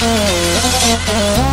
Música